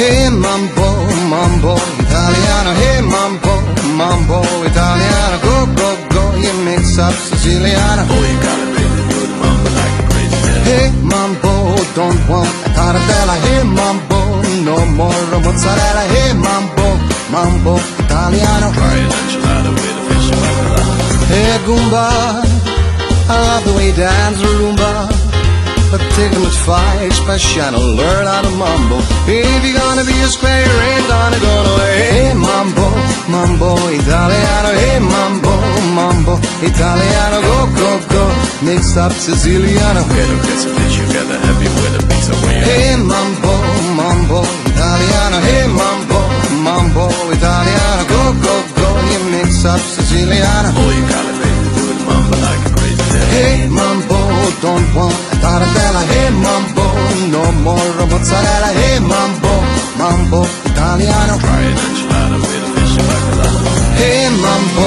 Hey mambo, mambo italiano. Hey mambo, mambo italiano. Go, go, go, you mix up Siciliano. Oh, you got it, baby. Do the mambo like man. Hey mambo, don't want a tarantella. Hey mambo, no more mozzarella. Hey mambo, mambo italiano. Try an enchilada with a fish and. Hey Goomba, I love the way you dance rumba. But take much fight, special, learn how to mambo. If you're gonna be a square, ain't gonna go nowhere. Hey mambo, mambo italiano. Hey mambo, mambo italiano. Go, go, go, mix up Siciliano. Quiero que se fish you got the heavy with a pizza way. Hey mambo, mambo italiano. Hey mambo, mambo italiano. Go, go, go, you mix up Siciliano. Oh, you got it, baby. Do the mambo like a crazy. Hey mambo, don't want a tarantella. Hey mambo, no more mozzarella. Hey mambo, mambo italiano. Try an enchilada with a fish. Hey mambo,